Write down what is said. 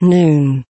noon.